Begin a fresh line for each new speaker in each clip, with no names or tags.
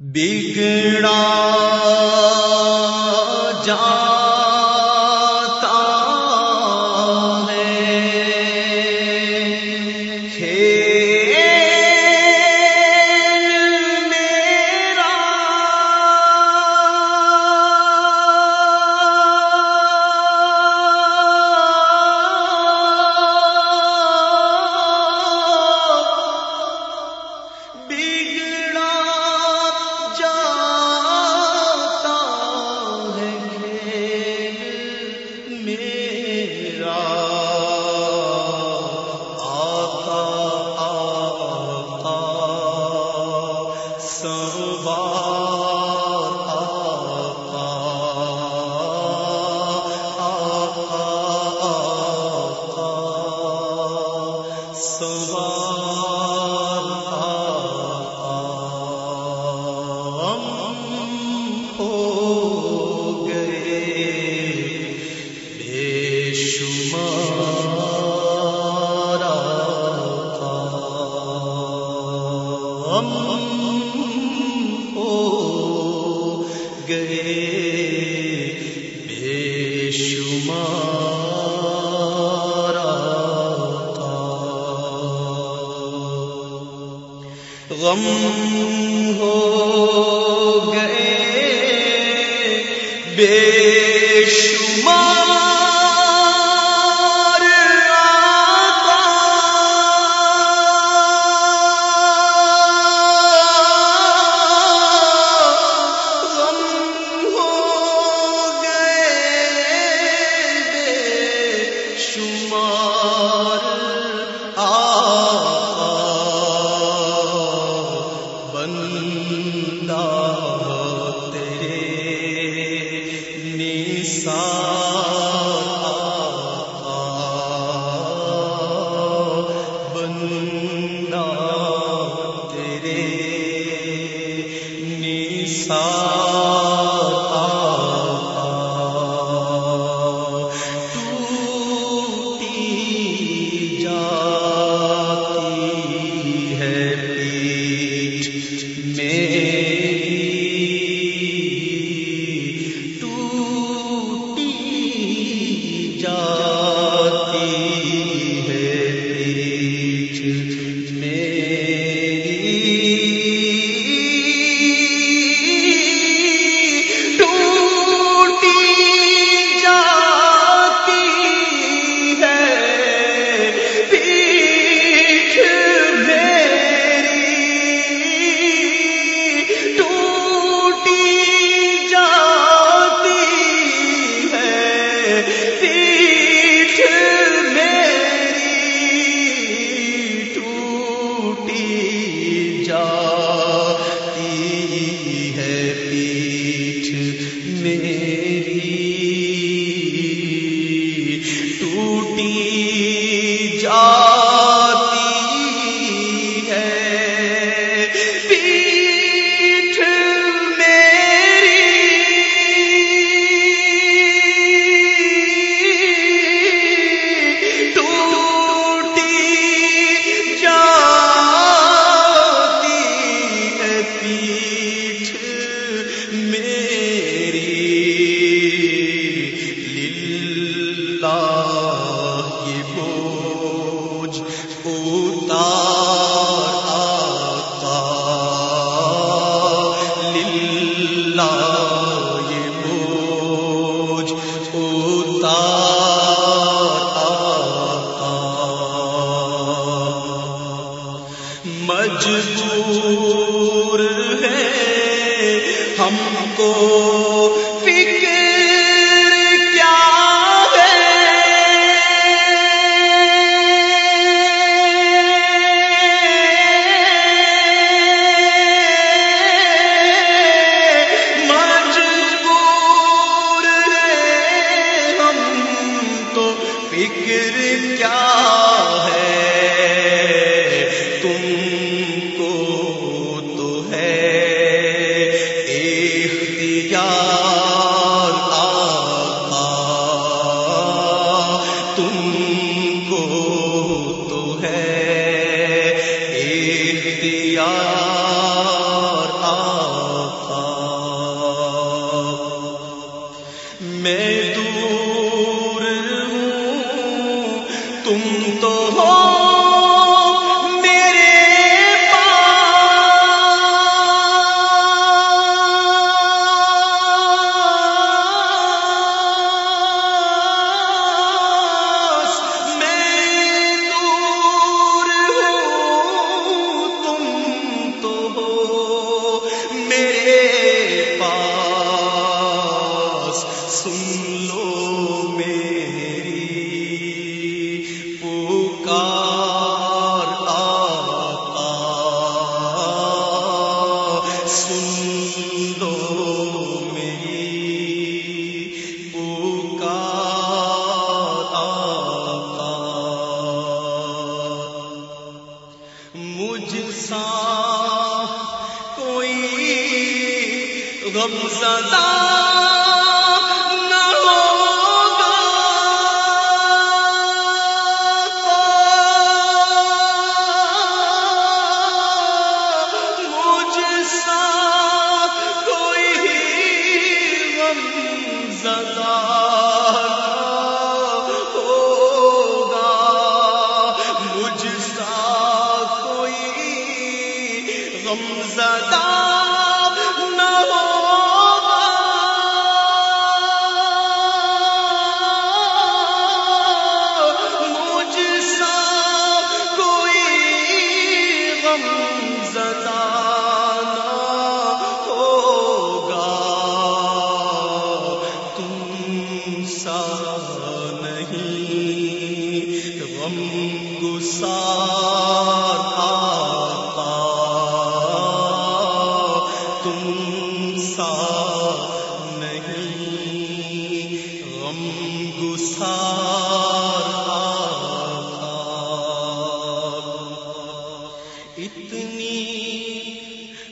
بگڑا جا غم ہو گئے بے شمار نثار مجبور ہے ہم کو فکر غم غم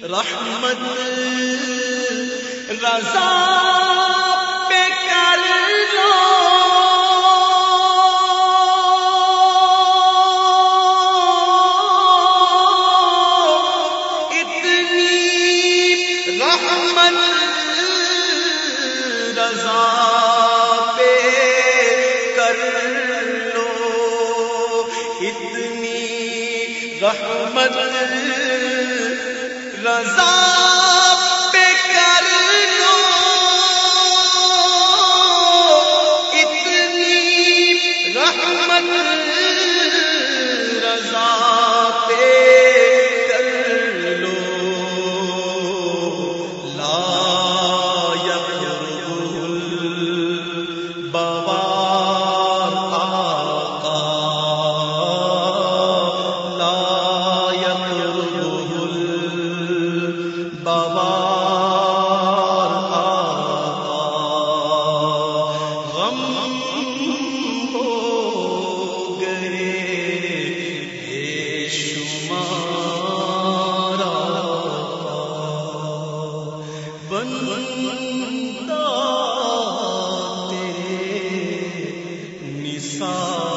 رحمت رضا پہ کر لو۔ اتنی رحمت رضا سار